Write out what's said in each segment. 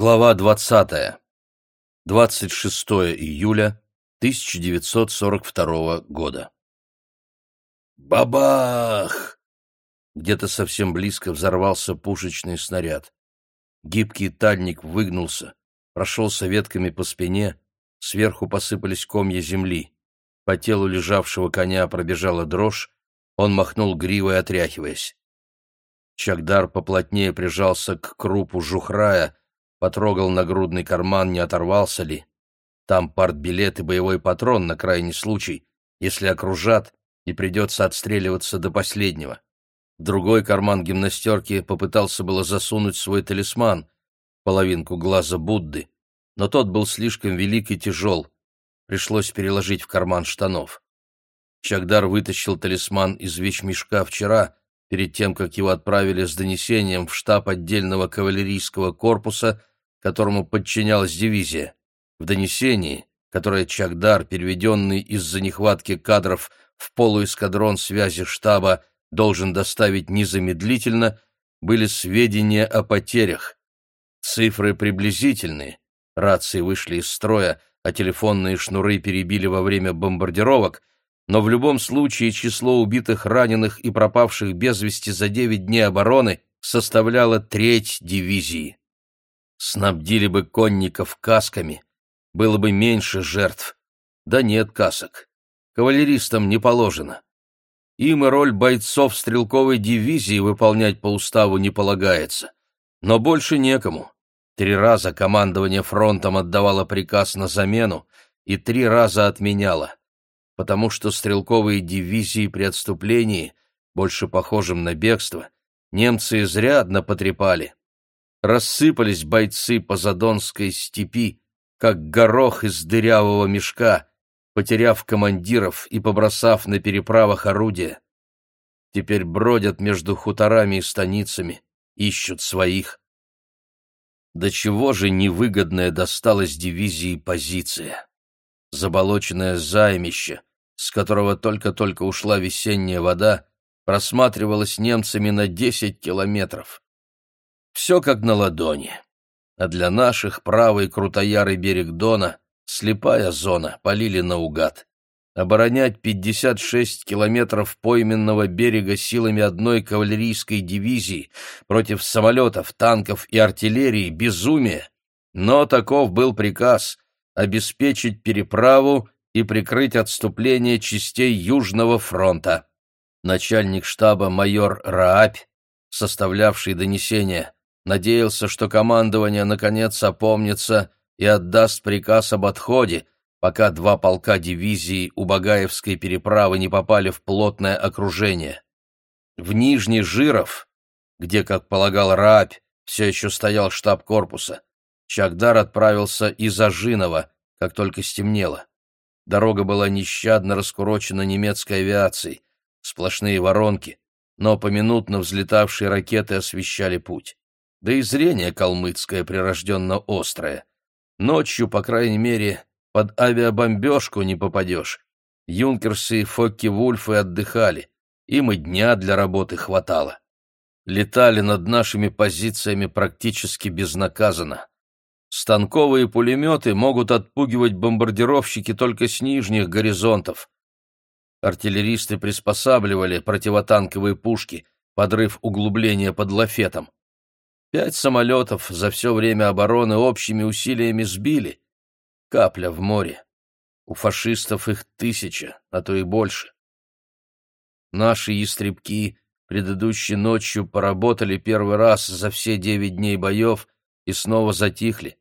Глава 20. 26 июля 1942 года. Бабах! Где-то совсем близко взорвался пушечный снаряд. Гибкий тальник выгнулся, прошелся ветками по спине, сверху посыпались комья земли. По телу лежавшего коня пробежала дрожь, он махнул гривой, отряхиваясь. Чагдар поплотнее прижался к крупу жухрая, потрогал нагрудный карман, не оторвался ли. Там партбилет и боевой патрон на крайний случай, если окружат и придется отстреливаться до последнего. Другой карман гимнастерки попытался было засунуть свой талисман, половинку глаза Будды, но тот был слишком велик и тяжел. Пришлось переложить в карман штанов. Чагдар вытащил талисман из вещмешка вчера, перед тем, как его отправили с донесением в штаб отдельного кавалерийского корпуса, которому подчинялась дивизия. В донесении, которое Чагдар, переведенный из-за нехватки кадров в полуэскадрон связи штаба, должен доставить незамедлительно, были сведения о потерях. Цифры приблизительные. Рации вышли из строя, а телефонные шнуры перебили во время бомбардировок, но в любом случае число убитых, раненых и пропавших без вести за 9 дней обороны составляло треть дивизии. Снабдили бы конников касками, было бы меньше жертв. Да нет касок. Кавалеристам не положено. Им и роль бойцов стрелковой дивизии выполнять по уставу не полагается. Но больше некому. Три раза командование фронтом отдавало приказ на замену и три раза отменяло потому что стрелковые дивизии при отступлении, больше похожим на бегство, немцы изрядно потрепали. Рассыпались бойцы по Задонской степи, как горох из дырявого мешка, потеряв командиров и побросав на переправах орудия. Теперь бродят между хуторами и станицами, ищут своих. До чего же невыгодная досталась дивизии позиция? Заболоченное займище, с которого только-только ушла весенняя вода, просматривалась немцами на десять километров. Все как на ладони. А для наших правый крутоярый берег Дона, слепая зона, полили наугад. Оборонять 56 километров пойменного берега силами одной кавалерийской дивизии против самолетов, танков и артиллерии – безумие. Но таков был приказ – обеспечить переправу и прикрыть отступление частей Южного фронта. Начальник штаба майор Раапь, составлявший донесение, надеялся, что командование наконец опомнится и отдаст приказ об отходе, пока два полка дивизии у Багаевской переправы не попали в плотное окружение. В Нижний Жиров, где, как полагал Раапь, все еще стоял штаб корпуса, Чагдар отправился из Ажинова, как только стемнело. Дорога была нещадно раскурочена немецкой авиацией, сплошные воронки, но поминутно взлетавшие ракеты освещали путь. Да и зрение калмыцкое прирожденно острое. Ночью, по крайней мере, под авиабомбежку не попадешь. Юнкерсы и Фокки-Вульфы отдыхали, им и дня для работы хватало. Летали над нашими позициями практически безнаказанно. Станковые пулеметы могут отпугивать бомбардировщики только с нижних горизонтов. Артиллеристы приспосабливали противотанковые пушки, подрыв углубления под лафетом. Пять самолетов за все время обороны общими усилиями сбили. Капля в море. У фашистов их тысяча, а то и больше. Наши ястребки предыдущей ночью поработали первый раз за все девять дней боев и снова затихли.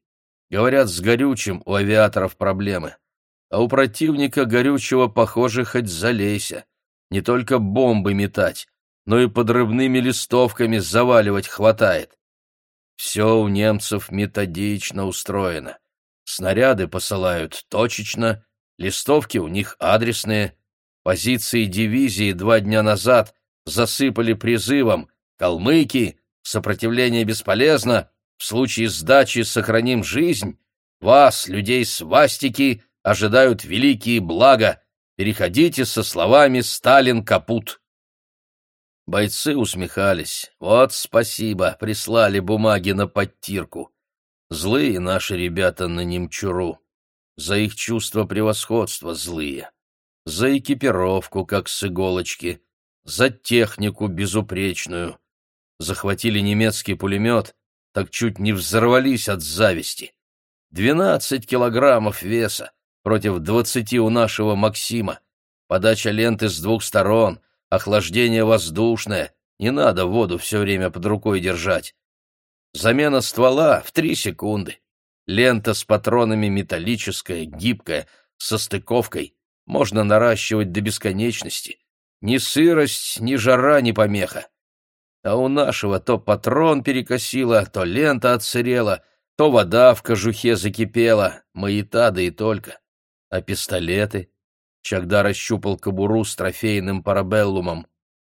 Говорят, с горючим у авиаторов проблемы. А у противника горючего, похоже, хоть залейся. Не только бомбы метать, но и подрывными листовками заваливать хватает. Все у немцев методично устроено. Снаряды посылают точечно, листовки у них адресные. Позиции дивизии два дня назад засыпали призывом «Калмыки! Сопротивление бесполезно! В случае сдачи сохраним жизнь. Вас, людей свастики, ожидают великие блага. Переходите со словами «Сталин капут». Бойцы усмехались. Вот спасибо, прислали бумаги на подтирку. Злые наши ребята на Немчуру. За их чувство превосходства злые. За экипировку, как с иголочки. За технику безупречную. Захватили немецкий пулемет, так чуть не взорвались от зависти. Двенадцать килограммов веса против двадцати у нашего Максима. Подача ленты с двух сторон, охлаждение воздушное. Не надо воду все время под рукой держать. Замена ствола в три секунды. Лента с патронами металлическая, гибкая, со стыковкой. Можно наращивать до бесконечности. Ни сырость, ни жара, ни помеха. А у нашего то патрон перекосило, то лента отсырела, то вода в кожухе закипела, маята да и только. А пистолеты? Чагда расщупал кобуру с трофейным парабеллумом.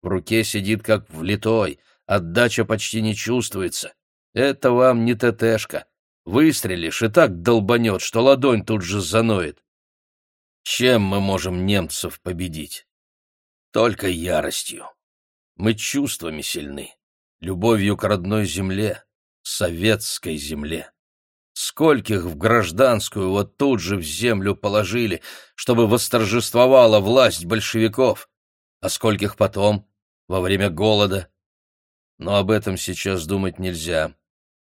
В руке сидит как влитой, отдача почти не чувствуется. Это вам не ТТшка. Выстрелишь и так долбанет, что ладонь тут же заноет. Чем мы можем немцев победить? Только яростью. Мы чувствами сильны, любовью к родной земле, советской земле. Скольких в гражданскую вот тут же в землю положили, чтобы восторжествовала власть большевиков, а скольких потом, во время голода. Но об этом сейчас думать нельзя.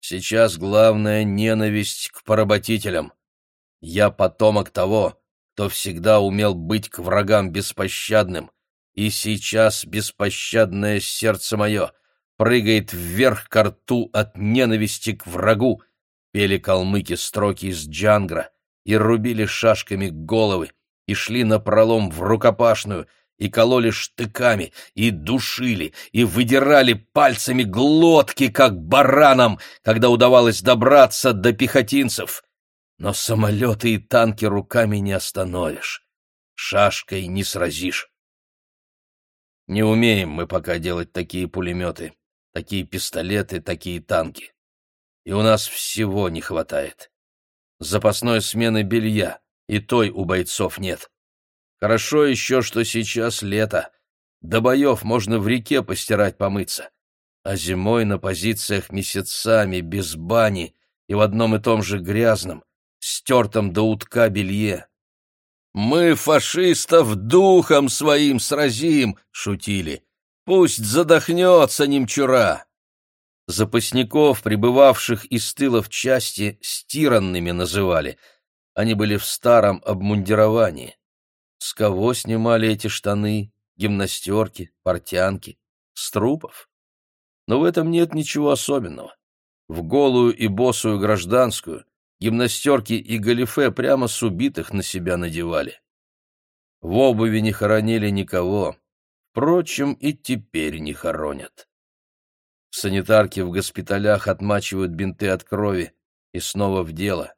Сейчас главная ненависть к поработителям. Я потомок того, кто всегда умел быть к врагам беспощадным, и сейчас беспощадное сердце мое прыгает вверх к рту от ненависти к врагу, пели калмыки строки из джангра и рубили шашками головы, и шли напролом в рукопашную, и кололи штыками, и душили, и выдирали пальцами глотки, как баранам, когда удавалось добраться до пехотинцев. Но самолеты и танки руками не остановишь, шашкой не сразишь. Не умеем мы пока делать такие пулеметы, такие пистолеты, такие танки. И у нас всего не хватает. Запасной смены белья, и той у бойцов нет. Хорошо еще, что сейчас лето. До боев можно в реке постирать помыться. А зимой на позициях месяцами, без бани и в одном и том же грязном, стертом до утка белье. «Мы фашистов духом своим сразим!» — шутили. «Пусть задохнется немчура!» Запасников, прибывавших из тыла в части, стиранными называли. Они были в старом обмундировании. С кого снимали эти штаны, гимнастерки, портянки? С трупов? Но в этом нет ничего особенного. В голую и босую гражданскую гимнастерки и галифе прямо с убитых на себя надевали. В обуви не хоронили никого. Впрочем, и теперь не хоронят. Санитарки в госпиталях отмачивают бинты от крови и снова в дело.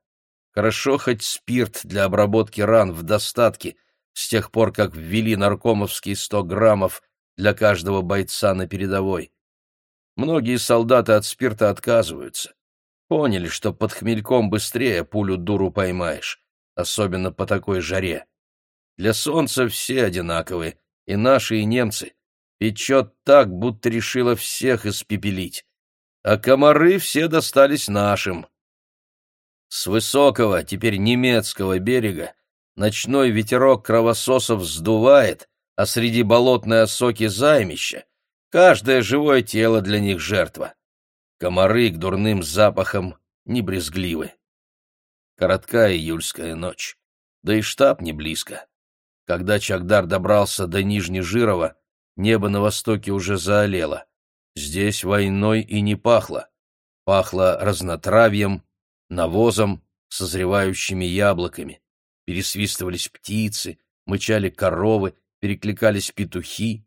Хорошо хоть спирт для обработки ран в достатке, с тех пор, как ввели наркомовские сто граммов для каждого бойца на передовой. Многие солдаты от спирта отказываются. Поняли, что под хмельком быстрее пулю-дуру поймаешь, особенно по такой жаре. Для солнца все одинаковые, и наши, и немцы. Печет так, будто решила всех испепелить. А комары все достались нашим. С высокого, теперь немецкого берега ночной ветерок кровососов сдувает, а среди болотной осоки займища каждое живое тело для них жертва. Комары к дурным запахам не брезгливы. Короткая июльская ночь, да и штаб не близко. Когда Чагдар добрался до Нижнежирова, небо на востоке уже заолело. Здесь войной и не пахло. Пахло разнотравьем, навозом, созревающими яблоками. Пересвистывались птицы, мычали коровы, перекликались петухи.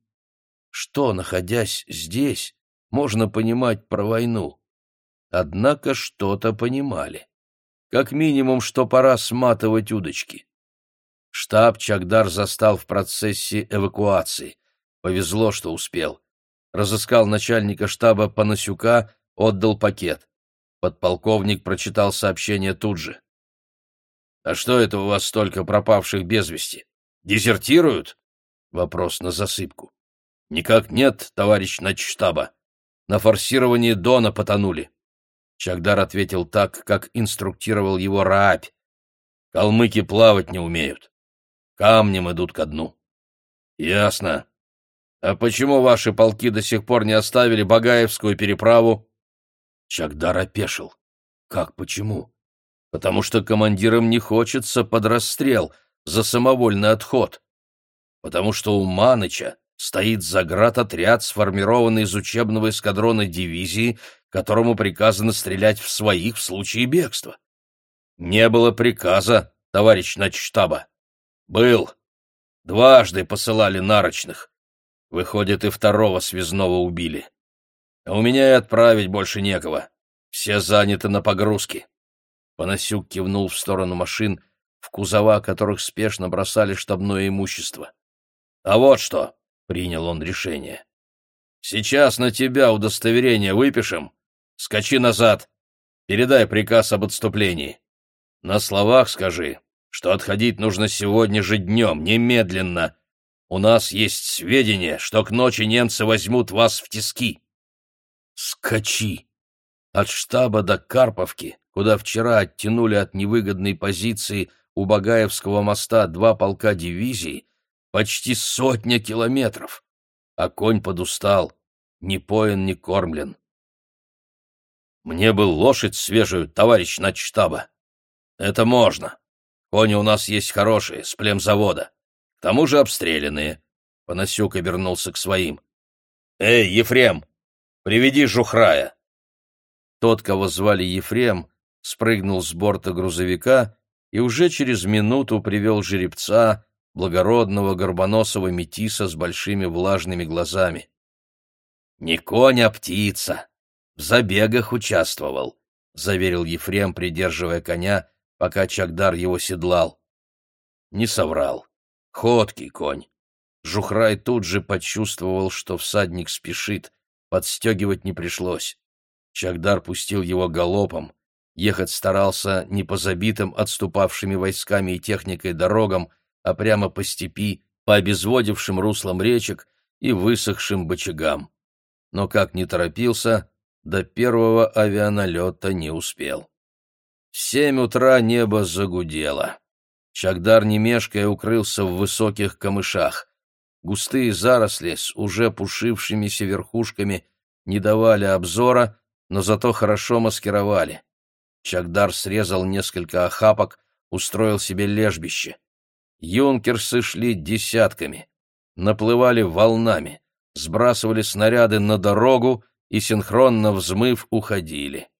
Что, находясь здесь, можно понимать про войну. Однако что-то понимали. Как минимум, что пора сматывать удочки. Штаб Чагдар застал в процессе эвакуации. Повезло, что успел. Разыскал начальника штаба Панасюка, отдал пакет. Подполковник прочитал сообщение тут же. «А что это у вас столько пропавших без вести? Дезертируют?» Вопрос на засыпку. «Никак нет, товарищ начштаба. На форсировании Дона потонули. Чагдар ответил так, как инструктировал его Раабь. Калмыки плавать не умеют. Камнем идут ко дну. Ясно. А почему ваши полки до сих пор не оставили Багаевскую переправу? Чагдар опешил. Как почему? Потому что командирам не хочется под расстрел за самовольный отход. Потому что у Маныча стоит заградотряд, сформированный из учебного эскадрона дивизии, которому приказано стрелять в своих в случае бегства. Не было приказа, товарищ начштаба. Был. Дважды посылали нарочных. Выходит, и второго связного убили. А у меня и отправить больше некого. Все заняты на погрузке. Панасюк кивнул в сторону машин, в кузова которых спешно бросали штабное имущество. А вот что, — принял он решение. Сейчас на тебя удостоверение выпишем. Скачи назад. Передай приказ об отступлении. На словах скажи, что отходить нужно сегодня же днем, немедленно. У нас есть сведения, что к ночи немцы возьмут вас в тиски. Скачи! От штаба до Карповки, куда вчера оттянули от невыгодной позиции у Багаевского моста два полка дивизии, почти сотня километров, а конь подустал, не поен, не кормлен. Мне бы лошадь свежую, товарищ начштаба. Это можно. Кони у нас есть хорошие, с племзавода. К тому же обстрелянные. Панасюк обернулся к своим. Эй, Ефрем, приведи Жухрая. Тот, кого звали Ефрем, спрыгнул с борта грузовика и уже через минуту привел жеребца, благородного горбоносого метиса с большими влажными глазами. «Не конь, а птица! В забегах участвовал», — заверил Ефрем, придерживая коня, пока Чагдар его седлал. Не соврал. Ходкий конь. Жухрай тут же почувствовал, что всадник спешит, подстегивать не пришлось. Чагдар пустил его галопом. Ехать старался не по забитым отступавшими войсками и техникой дорогам, а прямо по степи, по обезводившим руслам речек и высохшим бочагам. Но как не торопился, до первого авианалета не успел. В семь утра небо загудело. Чагдар, не мешкая, укрылся в высоких камышах. Густые заросли с уже пушившимися верхушками не давали обзора, но зато хорошо маскировали. Чагдар срезал несколько охапок, устроил себе лежбище. Юнкерсы шли десятками, наплывали волнами, сбрасывали снаряды на дорогу и, синхронно взмыв, уходили.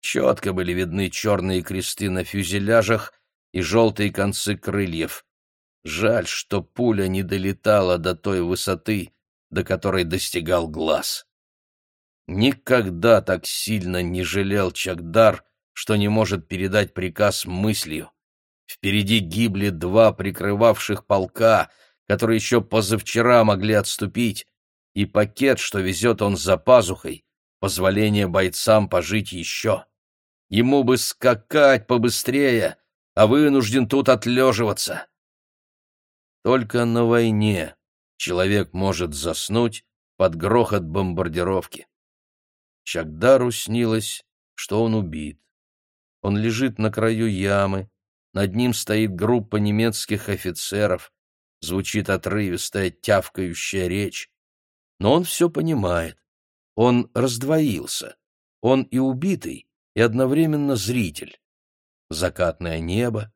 Четко были видны черные кресты на фюзеляжах и желтые концы крыльев. Жаль, что пуля не долетала до той высоты, до которой достигал глаз. Никогда так сильно не жалел Чагдар, что не может передать приказ мыслью. Впереди гибли два прикрывавших полка, которые еще позавчера могли отступить, и пакет, что везет он за пазухой, позволение бойцам пожить еще. Ему бы скакать побыстрее, а вынужден тут отлеживаться. Только на войне человек может заснуть под грохот бомбардировки. Чагдару снилось, что он убит. Он лежит на краю ямы, над ним стоит группа немецких офицеров, звучит отрывистая тявкающая речь. Но он все понимает. Он раздвоился. Он и убитый, и одновременно зритель. Закатное небо,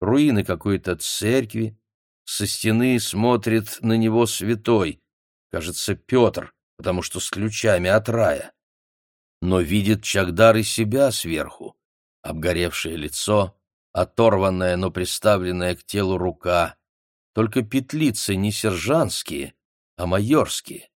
руины какой-то церкви, со стены смотрит на него святой, кажется, Петр, потому что с ключами от рая. Но видит Чагдар и себя сверху, обгоревшее лицо, оторванная, но приставленная к телу рука. Только петлицы не сержантские, а майорские.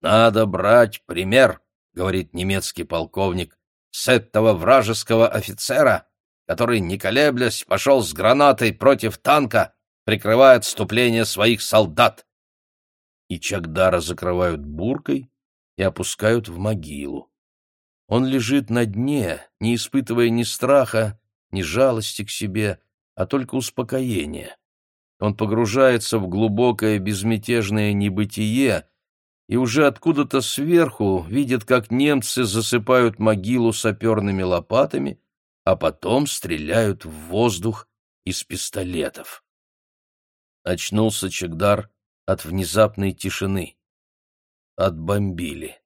«Надо брать пример», — говорит немецкий полковник, «с этого вражеского офицера, который, не колеблясь, пошел с гранатой против танка, прикрывая отступление своих солдат». И Чагдара закрывают буркой и опускают в могилу. Он лежит на дне, не испытывая ни страха, ни жалости к себе, а только успокоение. Он погружается в глубокое безмятежное небытие, и уже откуда-то сверху видит, как немцы засыпают могилу саперными лопатами, а потом стреляют в воздух из пистолетов. Очнулся Чегдар от внезапной тишины. Отбомбили.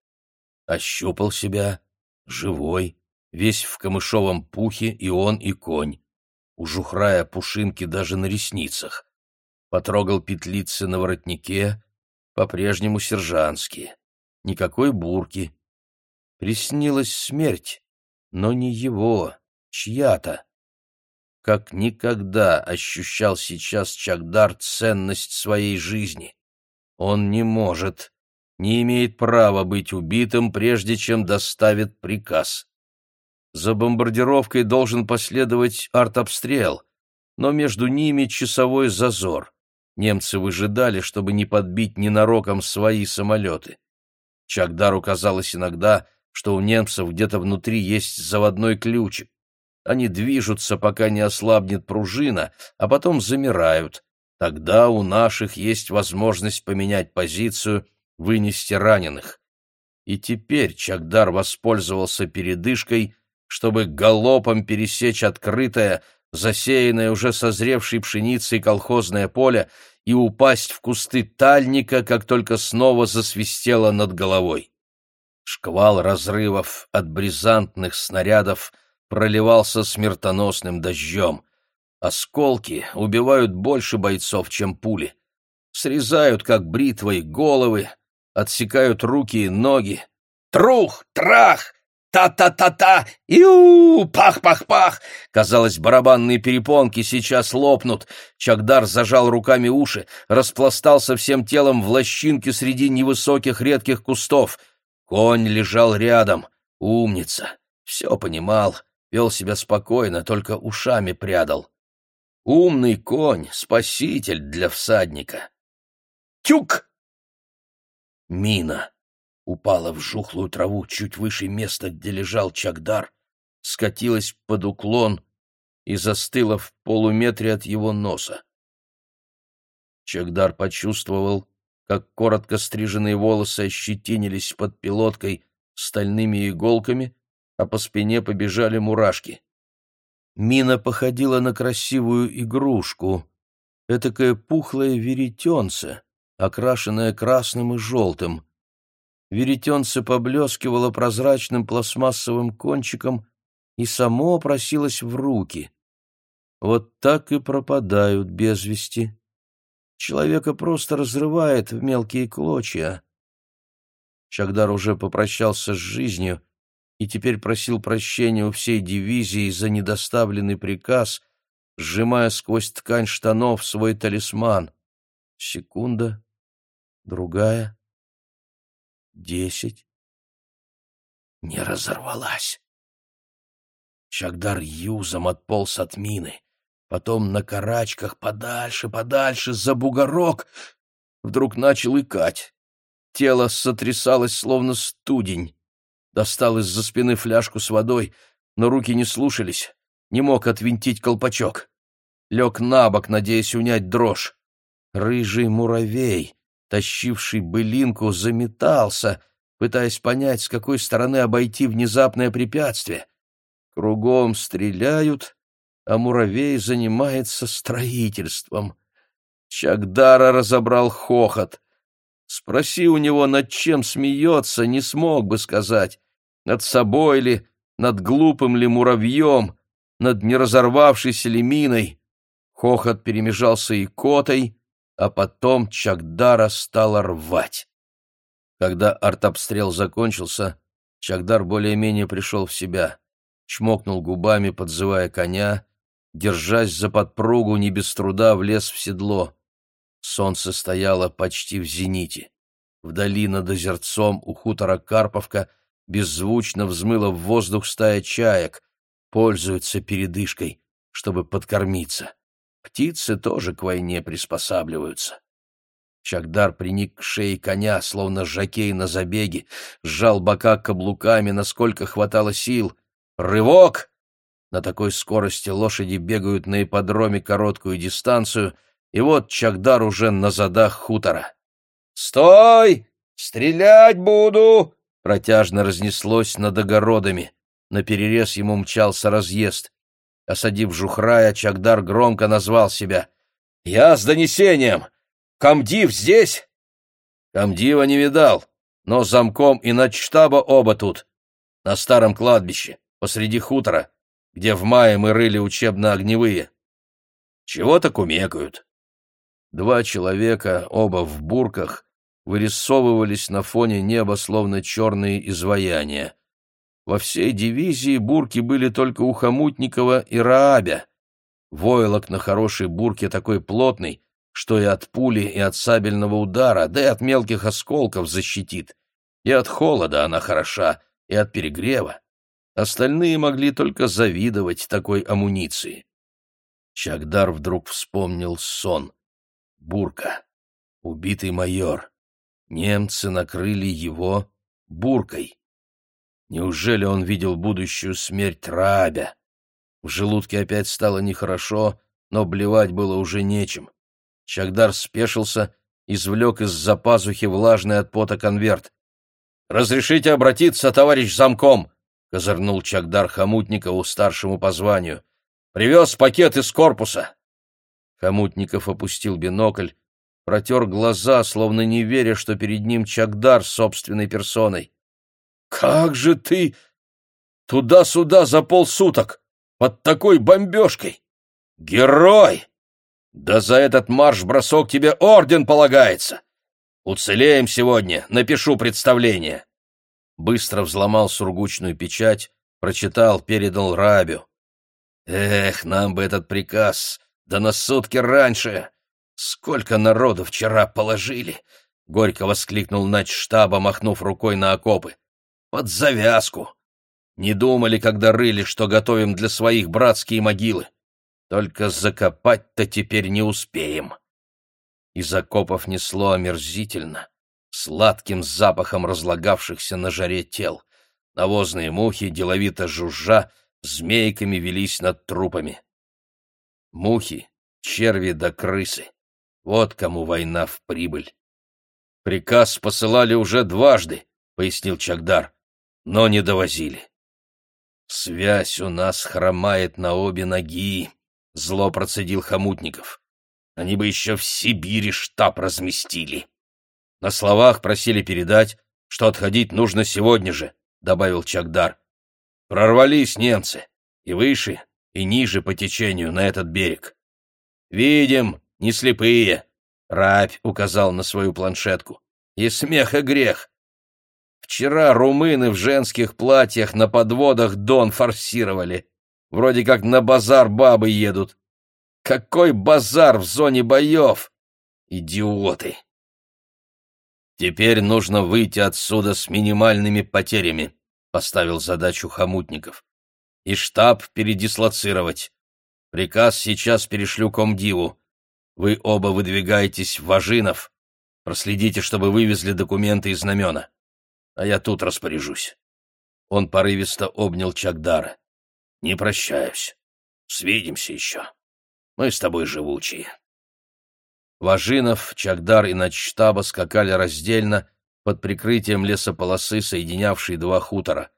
Ощупал себя, живой, весь в камышовом пухе и он, и конь. У жухрая пушинки даже на ресницах. Потрогал петлицы на воротнике, по-прежнему сержантские. Никакой бурки. Приснилась смерть, но не его, чья-то. Как никогда ощущал сейчас Чагдар ценность своей жизни. Он не может, не имеет права быть убитым, прежде чем доставит приказ. За бомбардировкой должен последовать артобстрел, но между ними часовой зазор. Немцы выжидали, чтобы не подбить ненароком свои самолеты. Чагдару казалось иногда, что у немцев где-то внутри есть заводной ключик. Они движутся, пока не ослабнет пружина, а потом замирают. Тогда у наших есть возможность поменять позицию, вынести раненых. И теперь Чагдар воспользовался передышкой, чтобы галопом пересечь открытое, засеянное уже созревшей пшеницей колхозное поле и упасть в кусты тальника, как только снова засвистело над головой. Шквал разрывов от бризантных снарядов проливался смертоносным дождем. Осколки убивают больше бойцов, чем пули. Срезают, как бритвой, головы, отсекают руки и ноги. Трух! Трах! Та-та-та-та! Иу! Пах-пах-пах! Казалось, барабанные перепонки сейчас лопнут. Чагдар зажал руками уши, распластался всем телом в лощинке среди невысоких редких кустов. Конь лежал рядом. Умница. Все понимал, вел себя спокойно, только ушами прядал. Умный конь — спаситель для всадника. Тюк! Мина упала в жухлую траву чуть выше места, где лежал Чагдар, скатилась под уклон и застыла в полуметре от его носа. Чагдар почувствовал, как коротко стриженные волосы ощетинились под пилоткой стальными иголками, а по спине побежали мурашки. Мина походила на красивую игрушку, этакое пухлое веретенце, окрашенное красным и желтым веретенце поблескивало прозрачным пластмассовым кончиком и само просилось в руки. Вот так и пропадают без вести. Человека просто разрывает в мелкие клочья. Чагдар уже попрощался с жизнью и теперь просил прощения у всей дивизии за недоставленный приказ, сжимая сквозь ткань штанов свой талисман. Секунда, другая — десять. Не разорвалась. Чагдар юзом отполз от мины, потом на карачках подальше, подальше, за бугорок, вдруг начал икать. Тело сотрясалось, словно студень. Достал из-за спины фляжку с водой, но руки не слушались, не мог отвинтить колпачок. Лег на бок, надеясь унять дрожь. Рыжий муравей, тащивший былинку, заметался, пытаясь понять, с какой стороны обойти внезапное препятствие. Кругом стреляют, а муравей занимается строительством. Чагдара разобрал хохот. Спроси у него, над чем смеется, не смог бы сказать. Над собой ли, над глупым ли муравьем, над неразорвавшейся ли миной. Хохот перемежался и котой, а потом Чагдара стала рвать. Когда артобстрел закончился, Чагдар более-менее пришел в себя, чмокнул губами, подзывая коня, держась за подпругу, не без труда влез в седло. Солнце стояло почти в зените. Вдали над озерцом у хутора Карповка беззвучно взмыла в воздух стая чаек, пользуются передышкой, чтобы подкормиться. Птицы тоже к войне приспосабливаются. Чагдар приник к шее коня, словно жакей на забеге, сжал бока каблуками, насколько хватало сил. Рывок! На такой скорости лошади бегают на ипподроме короткую дистанцию, и вот Чагдар уже на задах хутора. «Стой! «Стрелять буду!» — протяжно разнеслось над огородами. На перерез ему мчался разъезд. Осадив жухрая, Чагдар громко назвал себя. «Я с донесением! Комдив здесь?» Комдива не видал, но замком и начштаба оба тут, на старом кладбище, посреди хутора, где в мае мы рыли учебно-огневые. Чего-то кумекают. Два человека, оба в бурках, вырисовывались на фоне неба, словно черные изваяния. Во всей дивизии бурки были только у Хомутникова и Раабя. Войлок на хорошей бурке такой плотный, что и от пули, и от сабельного удара, да и от мелких осколков защитит. И от холода она хороша, и от перегрева. Остальные могли только завидовать такой амуниции. Чагдар вдруг вспомнил сон. Бурка. Убитый майор. Немцы накрыли его буркой. Неужели он видел будущую смерть Рабя? В желудке опять стало нехорошо, но блевать было уже нечем. Чагдар спешился, извлек из-за пазухи влажный от пота конверт. «Разрешите обратиться, товарищ замком!» — козырнул Чагдар Хомутникову, старшему по званию. «Привез пакет из корпуса!» Хомутников опустил бинокль, протер глаза, словно не веря, что перед ним Чагдар собственной персоной. «Как же ты туда-сюда за полсуток, под такой бомбежкой! Герой! Да за этот марш-бросок тебе орден полагается! Уцелеем сегодня, напишу представление!» Быстро взломал сургучную печать, прочитал, передал Рабю. «Эх, нам бы этот приказ, да на сутки раньше! Сколько народу вчера положили!» — горько воскликнул начштаба, махнув рукой на окопы. «Под завязку! Не думали, когда рыли, что готовим для своих братские могилы. Только закопать-то теперь не успеем!» Из окопов несло омерзительно, сладким запахом разлагавшихся на жаре тел. Навозные мухи, деловито жужжа, змейками велись над трупами. Мухи, черви да крысы. Вот кому война в прибыль. Приказ посылали уже дважды, пояснил Чагдар, но не довозили. Связь у нас хромает на обе ноги, зло процедил Хомутников. Они бы еще в Сибири штаб разместили. На словах просили передать, что отходить нужно сегодня же, добавил Чагдар. Прорвались немцы и выше, и ниже по течению на этот берег. Видим, не слепые. Рабь указал на свою планшетку. И смех и грех. Вчера румыны в женских платьях на подводах Дон форсировали. Вроде как на базар бабы едут. Какой базар в зоне боев? Идиоты! Теперь нужно выйти отсюда с минимальными потерями, поставил задачу Хомутников. И штаб передислоцировать. Приказ сейчас перешлю комдиву. Вы оба выдвигаетесь в Важинов. Проследите, чтобы вывезли документы и знамена. А я тут распоряжусь. Он порывисто обнял Чагдара. Не прощаюсь. Свидимся еще. Мы с тобой живучие. Важинов, Чагдар и начштаба скакали раздельно под прикрытием лесополосы, соединявшей два хутора.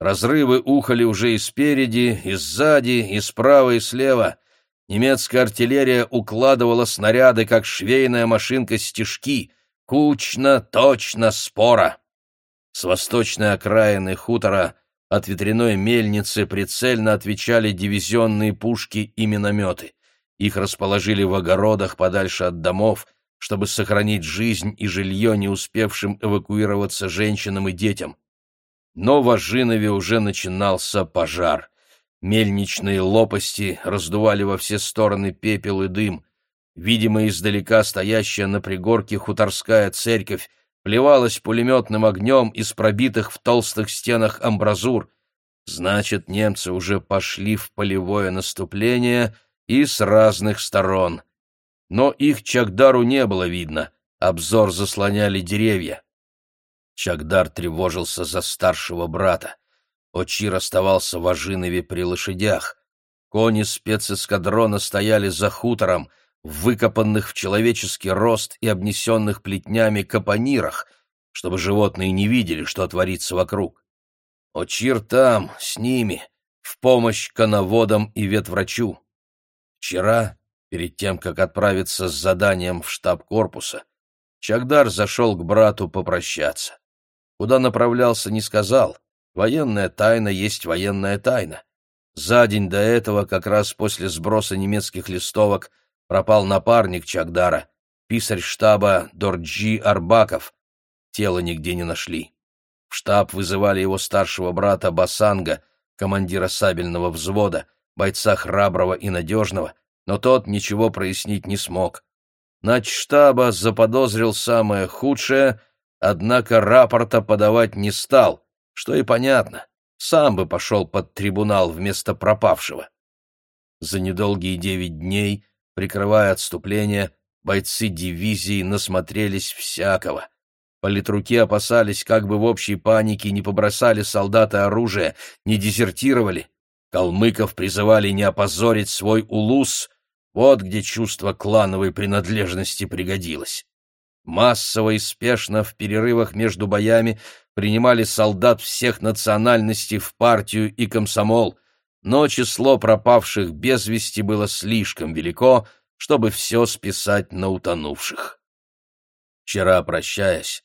Разрывы ухали уже и спереди, и сзади, и справа, и слева. Немецкая артиллерия укладывала снаряды, как швейная машинка стежки, кучно, точно, спора. С восточной окраины хутора от ветряной мельницы прицельно отвечали дивизионные пушки и минометы. Их расположили в огородах подальше от домов, чтобы сохранить жизнь и жилье не успевшим эвакуироваться женщинам и детям. Но в Ажинове уже начинался пожар. Мельничные лопасти раздували во все стороны пепел и дым. Видимо, издалека стоящая на пригорке хуторская церковь плевалась пулеметным огнем из пробитых в толстых стенах амбразур. Значит, немцы уже пошли в полевое наступление и с разных сторон. Но их Чагдару не было видно, обзор заслоняли деревья. Чагдар тревожился за старшего брата. Очир оставался в Ажинове при лошадях. Кони спецэскадрона стояли за хутором, выкопанных в человеческий рост и обнесенных плетнями капонирах. чтобы животные не видели, что творится вокруг. Очир там, с ними, в помощь коноводам и ветврачу. Вчера, перед тем, как отправиться с заданием в штаб корпуса, Чагдар зашел к брату попрощаться. Куда направлялся, не сказал. Военная тайна есть военная тайна. За день до этого, как раз после сброса немецких листовок, пропал напарник Чагдара, писарь штаба Дорджи Арбаков. Тело нигде не нашли. В штаб вызывали его старшего брата Басанга, командира сабельного взвода, бойца храброго и надежного, но тот ничего прояснить не смог. штаба заподозрил самое худшее, однако рапорта подавать не стал, что и понятно сам бы пошел под трибунал вместо пропавшего. За недолгие девять дней, прикрывая отступление, бойцы дивизии насмотрелись всякого. Политруки опасались, как бы в общей панике не побросали солдаты оружие, не дезертировали. Калмыков призывали не опозорить свой улус, вот где чувство клановой принадлежности пригодилось. Массово и спешно в перерывах между боями принимали солдат всех национальностей в партию и комсомол, но число пропавших без вести было слишком велико, чтобы все списать на утонувших. Вчера, прощаясь,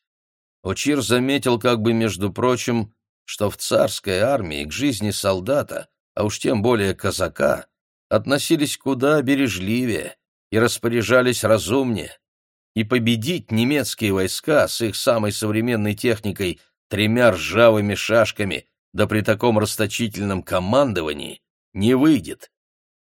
Очир заметил как бы, между прочим, что в царской армии к жизни солдата, а уж тем более казака, относились куда бережливее и распоряжались разумнее. И победить немецкие войска с их самой современной техникой тремя ржавыми шашками, да при таком расточительном командовании, не выйдет.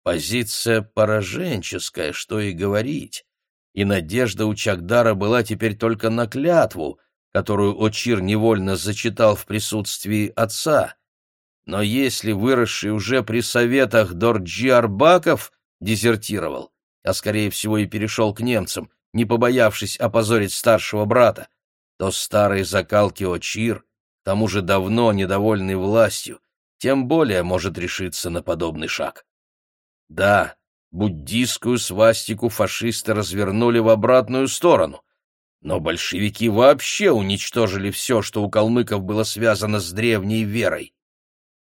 Позиция пораженческая, что и говорить. И надежда у Чагдара была теперь только на клятву, которую Очир невольно зачитал в присутствии отца. Но если выросший уже при советах Дорджи Арбаков дезертировал, а скорее всего и перешел к немцам, не побоявшись опозорить старшего брата, то старый закалки Очир, к тому же давно недовольный властью, тем более может решиться на подобный шаг. Да, буддийскую свастику фашисты развернули в обратную сторону, но большевики вообще уничтожили все, что у калмыков было связано с древней верой.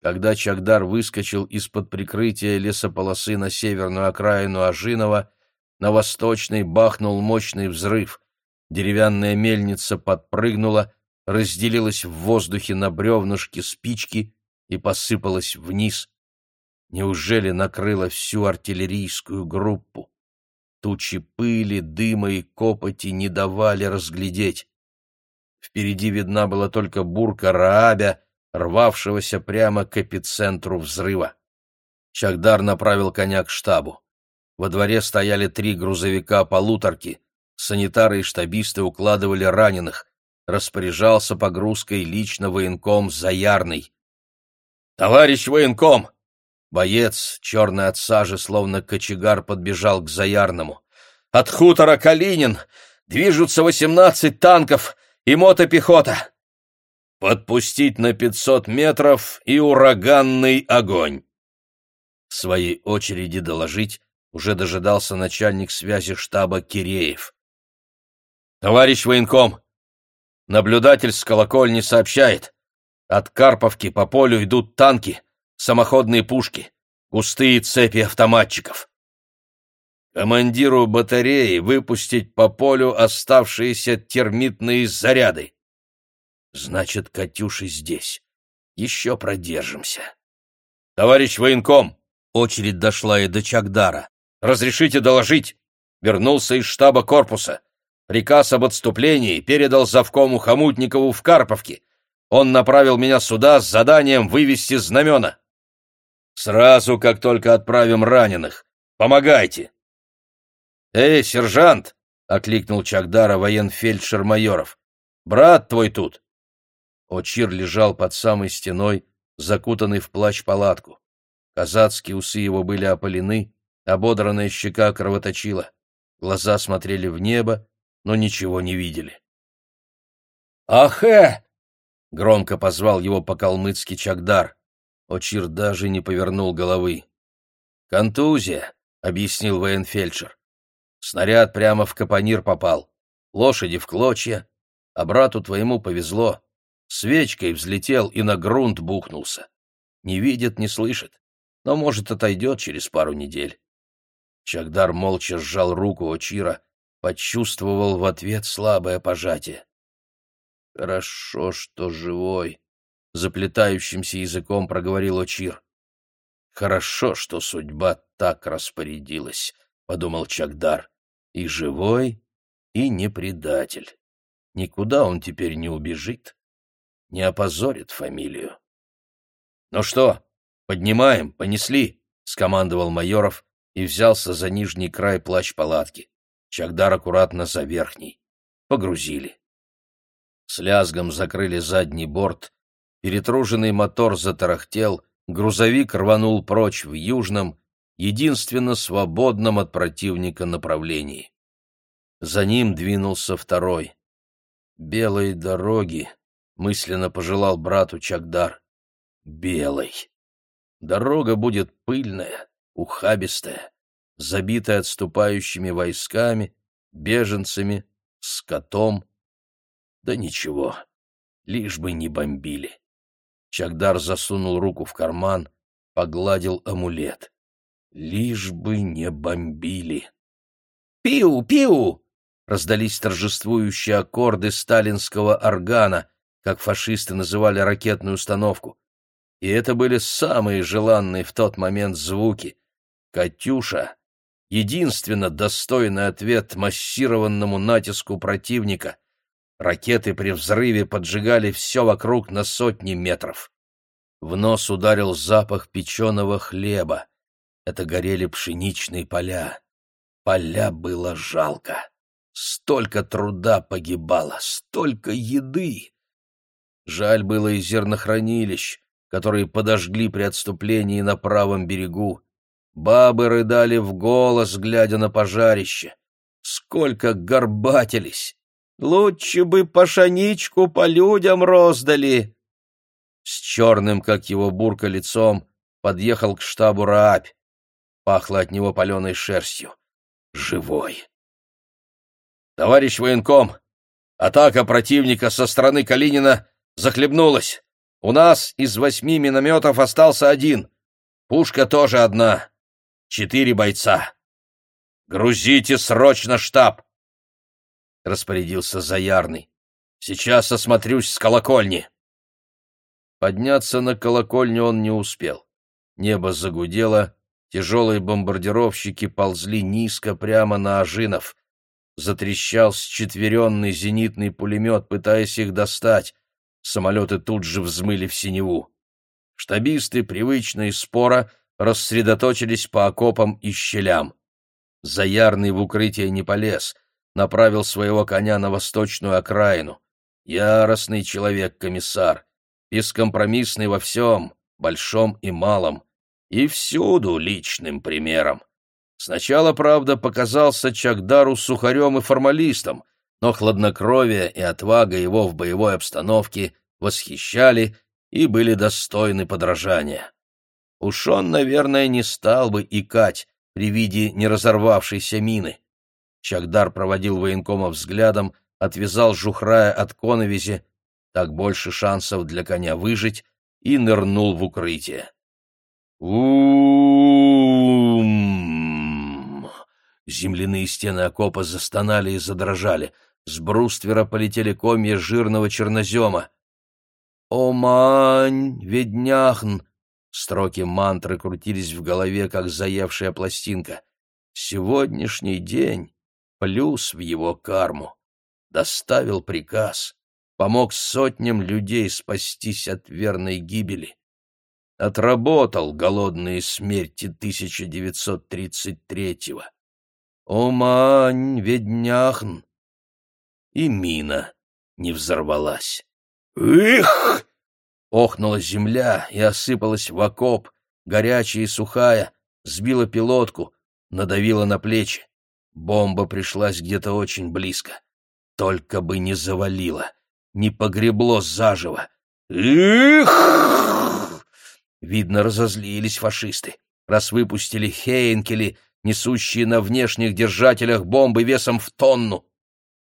Когда Чагдар выскочил из-под прикрытия лесополосы на северную окраину Ажинова, на восточной бахнул мощный взрыв. Деревянная мельница подпрыгнула, разделилась в воздухе на бревнышки спички и посыпалась вниз. Неужели накрыла всю артиллерийскую группу? Тучи пыли, дыма и копоти не давали разглядеть. Впереди видна была только бурка Раабя, рвавшегося прямо к эпицентру взрыва. Чагдар направил коня к штабу. Во дворе стояли три грузовика-полуторки, Санитары и штабисты укладывали раненых. Распоряжался погрузкой лично военком Заярный. «Товарищ военком!» Боец, черный от сажи, словно кочегар, подбежал к Заярному. «От хутора Калинин движутся восемнадцать танков и мотопехота!» «Подпустить на пятьсот метров и ураганный огонь!» В своей очереди доложить уже дожидался начальник связи штаба Киреев. «Товарищ военком, наблюдатель с колокольни сообщает. От Карповки по полю идут танки, самоходные пушки, густые цепи автоматчиков. Командиру батареи выпустить по полю оставшиеся термитные заряды. Значит, Катюши здесь. Еще продержимся. Товарищ военком, очередь дошла и до Чагдара. Разрешите доложить. Вернулся из штаба корпуса. Приказ об отступлении передал завкому Хомутникову в Карповке. Он направил меня сюда с заданием вывести знамена. Сразу, как только отправим раненых. Помогайте. Эй, сержант! — окликнул Чагдара военфельдшер Майоров. Брат твой тут. Очир лежал под самой стеной, закутанный в плащ-палатку. Казацкие усы его были опалены, ободранная щека кровоточила. Глаза смотрели в небо, но ничего не видели. «Ахэ!» — громко позвал его по-калмыцки Чагдар. Очир даже не повернул головы. «Контузия», — объяснил военфельдшер. «Снаряд прямо в капонир попал. Лошади в клочья. а брату твоему повезло. Свечкой взлетел и на грунт бухнулся. Не видит, не слышит, но, может, отойдет через пару недель. Чагдар молча сжал руку Очира, почувствовал в ответ слабое пожатие. «Хорошо, что живой», — заплетающимся языком проговорил Очир. «Хорошо, что судьба так распорядилась», — подумал Чагдар. «И живой, и не предатель. Никуда он теперь не убежит, не опозорит фамилию». «Ну что, поднимаем, понесли», — скомандовал Майоров и взялся за нижний край плащ-палатки. Чагдар аккуратно за верхний. Погрузили. С лязгом закрыли задний борт, перетруженный мотор затарахтел, грузовик рванул прочь в южном, единственно свободном от противника направлении. За ним двинулся второй. «Белой дороги», — мысленно пожелал брату Чагдар. «Белой». Дорога будет пыльная, ухабистая, забитая отступающими войсками, беженцами, скотом, да ничего, лишь бы не бомбили. Чагдар засунул руку в карман, погладил амулет. Лишь бы не бомбили. «Пиу! Пиу!» — раздались торжествующие аккорды сталинского органа, как фашисты называли ракетную установку. И это были самые желанные в тот момент звуки. «Катюша» — единственно достойный ответ массированному натиску противника, Ракеты при взрыве поджигали все вокруг на сотни метров. В нос ударил запах печеного хлеба. Это горели пшеничные поля. Поля было жалко. Столько труда погибало, столько еды. Жаль было и зернохранилищ, которые подожгли при отступлении на правом берегу. Бабы рыдали в голос, глядя на пожарище. Сколько горбатились! Лучше бы пашаничку по людям роздали. С черным, как его бурка, лицом подъехал к штабу Раабь. Пахло от него паленой шерстью. Живой. «Товарищ военком, атака противника со стороны Калинина захлебнулась. У нас из восьми минометов остался один. Пушка тоже одна. Четыре бойца. Грузите срочно штаб распорядился Заярный. Сейчас осмотрюсь с колокольни. Подняться на колокольню он не успел. Небо загудело, тяжелые бомбардировщики ползли низко прямо на Ажинов. Затрещал счетверенный зенитный пулемет, пытаясь их достать. Самолеты тут же взмыли в синеву. Штабисты, привычно и спора, рассредоточились по окопам и щелям. Заярный в укрытие не полез — направил своего коня на восточную окраину. Яростный человек-комиссар, бескомпромиссный во всем, большом и малом, и всюду личным примером. Сначала, правда, показался Чагдару сухарем и формалистом, но хладнокровие и отвага его в боевой обстановке восхищали и были достойны подражания. Уж он, наверное, не стал бы икать при виде неразорвавшейся мины. Чагдар проводил военкома взглядом, отвязал жухрая от коновизи, так больше шансов для коня выжить, и нырнул в укрытие. у Земляные стены окопа застонали и задрожали. С бруствера полетели комья жирного чернозема. «Омань, ведняхн!» Строки мантры крутились в голове, как заевшая пластинка. «Сегодняшний день плюс в его карму. Доставил приказ, помог сотням людей спастись от верной гибели. Отработал голодные смерти 1933-го. Омань, ведняхн! И мина не взорвалась. «Их!» — охнула земля и осыпалась в окоп, горячая и сухая, сбила пилотку, надавила на плечи. Бомба пришлась где-то очень близко. Только бы не завалило, не погребло заживо. Их! Видно, разозлились фашисты, раз выпустили Хейнкели, несущие на внешних держателях бомбы весом в тонну.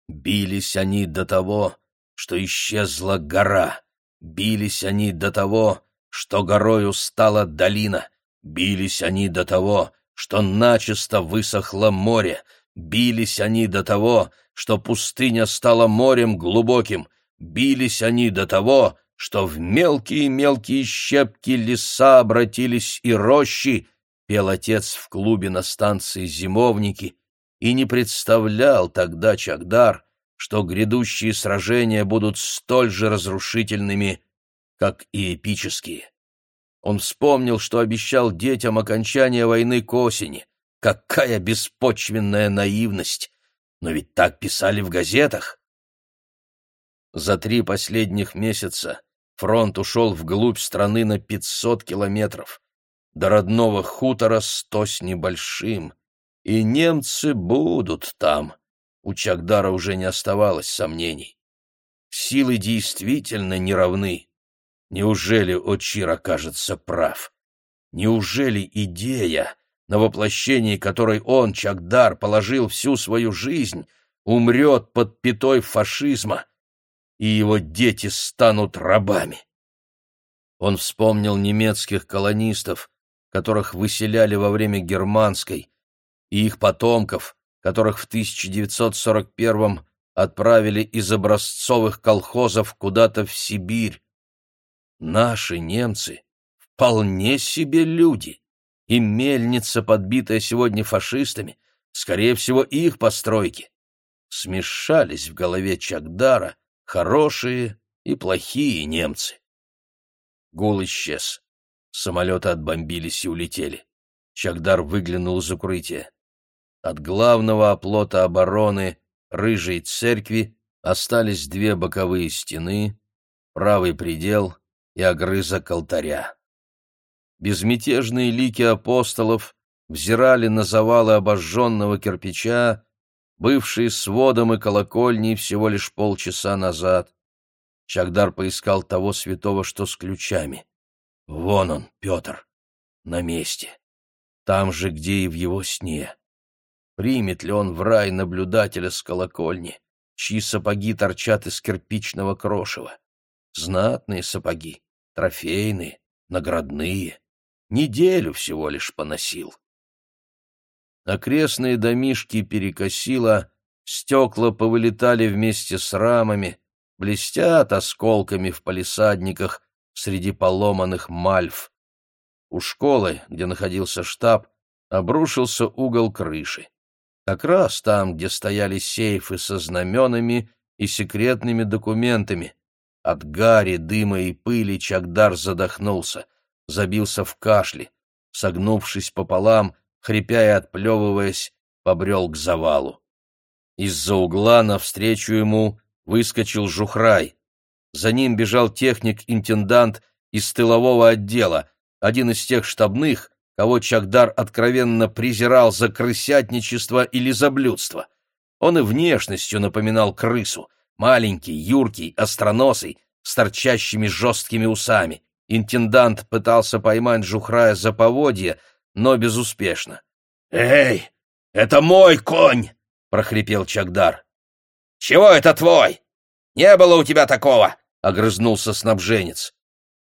Бились они до того, что исчезла гора. Бились они до того, что горою стала долина. Бились они до того, что начисто высохло море. Бились они до того, что пустыня стала морем глубоким. Бились они до того, что в мелкие-мелкие щепки леса обратились и рощи, пел отец в клубе на станции «Зимовники», и не представлял тогда Чагдар, что грядущие сражения будут столь же разрушительными, как и эпические. Он вспомнил, что обещал детям окончание войны к осени. Какая беспочвенная наивность! Но ведь так писали в газетах. За три последних месяца фронт ушел вглубь страны на пятьсот километров. До родного хутора сто с небольшим. И немцы будут там. У Чагдара уже не оставалось сомнений. Силы действительно неравны. Неужели Очир окажется прав? Неужели идея, на воплощении которой он, Чагдар, положил всю свою жизнь, умрет под пятой фашизма, и его дети станут рабами? Он вспомнил немецких колонистов, которых выселяли во время германской, и их потомков, которых в 1941 отправили из образцовых колхозов куда-то в Сибирь. Наши немцы вполне себе люди, и мельница, подбитая сегодня фашистами, скорее всего, их постройки. Смешались в голове Чагдара хорошие и плохие немцы. Гул исчез. Самолеты отбомбились и улетели. Чагдар выглянул из укрытия. От главного оплота обороны Рыжей церкви остались две боковые стены, правый предел и огрызок алтаря. Безмятежные лики апостолов взирали на завалы обожженного кирпича, бывшие сводом и колокольней всего лишь полчаса назад. Чагдар поискал того святого, что с ключами. Вон он, Петр, на месте, там же, где и в его сне. Примет ли он в рай наблюдателя с колокольни, чьи сапоги торчат из кирпичного крошева? Знатные сапоги, трофейные, наградные. Неделю всего лишь поносил. Окрестные домишки перекосило, стекла повылетали вместе с рамами, блестят осколками в палисадниках, среди поломанных мальв. У школы, где находился штаб, обрушился угол крыши. Как раз там, где стояли сейфы со знаменами и секретными документами. От гари, дыма и пыли Чагдар задохнулся, забился в кашле, согнувшись пополам, хрипя и отплевываясь, побрел к завалу. Из-за угла навстречу ему выскочил Жухрай. За ним бежал техник-интендант из тылового отдела, один из тех штабных, кого Чагдар откровенно презирал за крысятничество или за блюдство. Он и внешностью напоминал крысу, маленький, юркий, остроносый, с торчащими жесткими усами. Интендант пытался поймать Жухрая за поводье, но безуспешно. «Эй, это мой конь!» — прохрипел Чагдар. «Чего это твой? Не было у тебя такого!» — огрызнулся снабженец.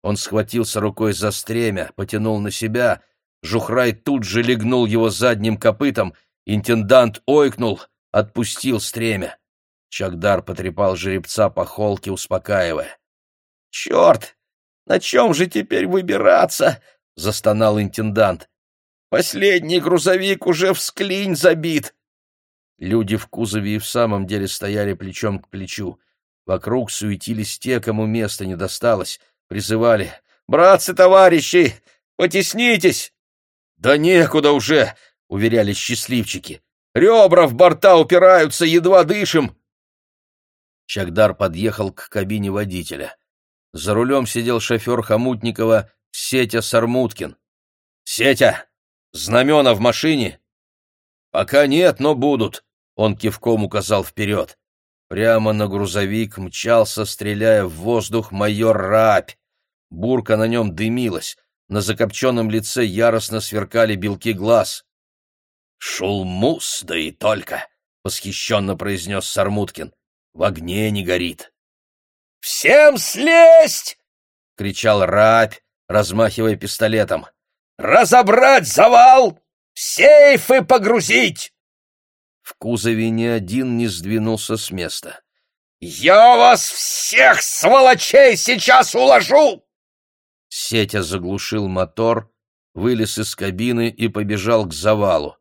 Он схватился рукой за стремя, потянул на себя. Жухрай тут же легнул его задним копытом. Интендант ойкнул, отпустил стремя. Чагдар потрепал жеребца по холке, успокаивая. «Черт! На чем же теперь выбираться?» — застонал интендант. «Последний грузовик уже в забит!» Люди в кузове и в самом деле стояли плечом к плечу. Вокруг суетились те, кому места не досталось, призывали «Братцы-товарищи, потеснитесь!» «Да некуда уже!» — уверяли счастливчики. «Ребра в борта упираются, едва дышим!» Чагдар подъехал к кабине водителя. За рулем сидел шофер Хомутникова Сетя Сармуткин. «Сетя, знамена в машине?» «Пока нет, но будут», — он кивком указал вперед. Прямо на грузовик мчался, стреляя в воздух, майор Рапь. Бурка на нем дымилась, на закопченном лице яростно сверкали белки глаз. «Шулмус, да и только!» — восхищенно произнес Сармуткин. «В огне не горит!» Всем слезть!» — кричал Рабь, размахивая пистолетом. «Разобрать завал! Сейфы погрузить!» В кузове ни один не сдвинулся с места. «Я вас всех, сволочей, сейчас уложу!» Сетя заглушил мотор, вылез из кабины и побежал к завалу.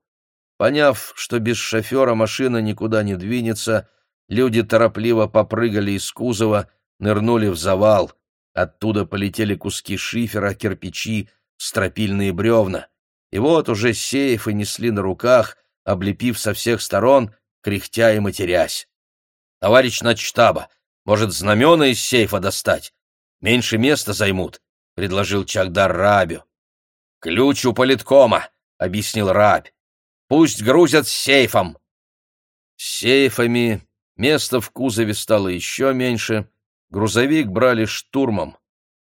Поняв, что без шофера машина никуда не двинется, люди торопливо попрыгали из кузова, нырнули в завал. Оттуда полетели куски шифера, кирпичи, стропильные бревна. И вот уже сейфы несли на руках, облепив со всех сторон, кряхтя и матерясь. «Товарищ начштаба, может, знамена из сейфа достать? Меньше места займут», — предложил Чагдар Рабю. «Ключ у политкома», — объяснил Рабь. «Пусть грузят с сейфом». С сейфами места в кузове стало еще меньше, грузовик брали штурмом.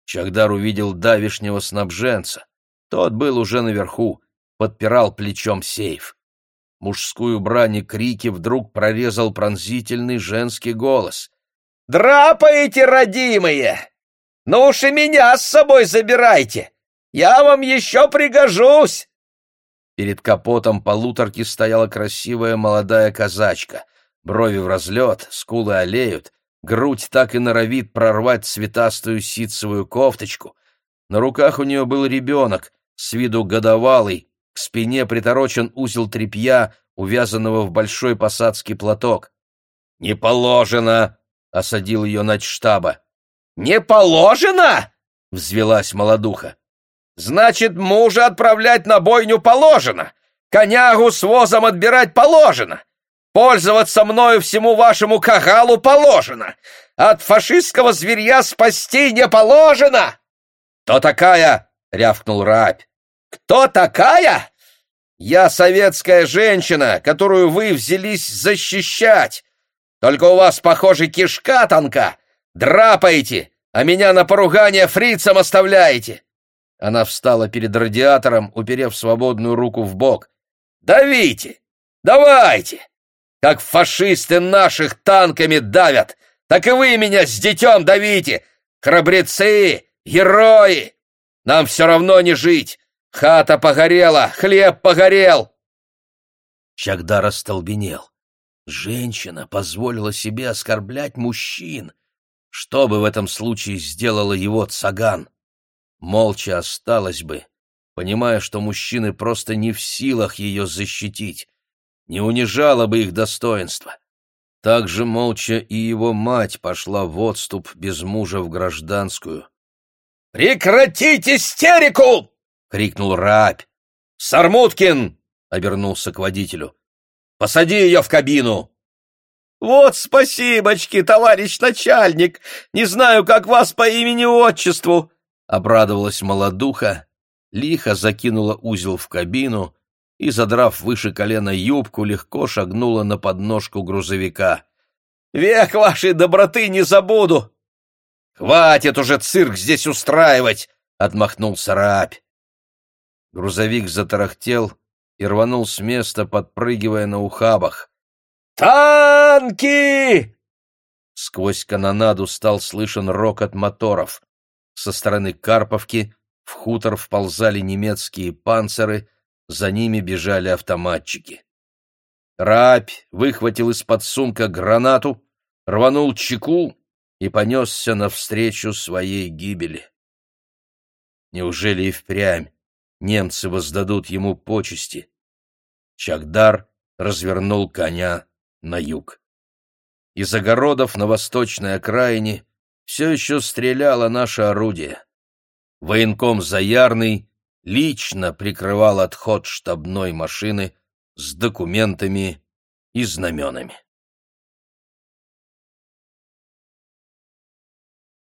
Чагдар увидел давишнего снабженца. Тот был уже наверху, подпирал плечом сейф. Мужскую брань и крики вдруг прорезал пронзительный женский голос. «Драпаете, родимые! Ну уж и меня с собой забирайте! Я вам еще пригожусь!» Перед капотом полуторки стояла красивая молодая казачка. Брови в разлет, скулы олеют, грудь так и норовит прорвать цветастую ситцевую кофточку. На руках у нее был ребенок, с виду годовалый, к спине приторочен узел тряпья, увязанного в большой посадский платок. «Не положено!» — осадил ее начштаба. «Не положено?» — взвелась молодуха. «Значит, мужа отправлять на бойню положено, конягу с возом отбирать положено, пользоваться мною всему вашему кагалу положено, от фашистского зверья спасти не положено!» «Кто такая?» — рявкнул Рабь. «Кто такая? Я советская женщина, которую вы взялись защищать. Только у вас, похоже, кишка тонка. Драпаете, а меня на поругание фрицам оставляете!» Она встала перед радиатором, уперев свободную руку в бок. «Давите! Давайте! Как фашисты наших танками давят, так и вы меня с детем давите! Храбрецы! Герои! Нам все равно не жить! Хата погорела, хлеб погорел!» Чагдар остолбенел. Женщина позволила себе оскорблять мужчин. Что бы в этом случае сделала его цаган? Молча осталась бы, понимая, что мужчины просто не в силах ее защитить, не унижала бы их достоинство. Так же молча и его мать пошла в отступ без мужа в гражданскую. «Прекратить истерику!» — крикнул Рабь. «Сармуткин!» — обернулся к водителю. «Посади ее в кабину!» «Вот спасибочки, товарищ начальник! Не знаю, как вас по имени-отчеству!» — обрадовалась молодуха, лихо закинула узел в кабину и, задрав выше колена юбку, легко шагнула на подножку грузовика. «Век вашей доброты не забуду!» «Хватит уже цирк здесь устраивать!» — отмахнулся Рабь. Грузовик затарахтел и рванул с места, подпрыгивая на ухабах. «Танки!» Сквозь канонаду стал слышен рокот моторов. Со стороны Карповки в хутор вползали немецкие панциры, за ними бежали автоматчики. Рабь выхватил из-под сумка гранату, рванул чеку и понесся навстречу своей гибели. Неужели и впрямь немцы воздадут ему почести. Чагдар развернул коня на юг. Из огородов на восточной окраине все еще стреляло наше орудие. Военком Заярный лично прикрывал отход штабной машины с документами и знаменами.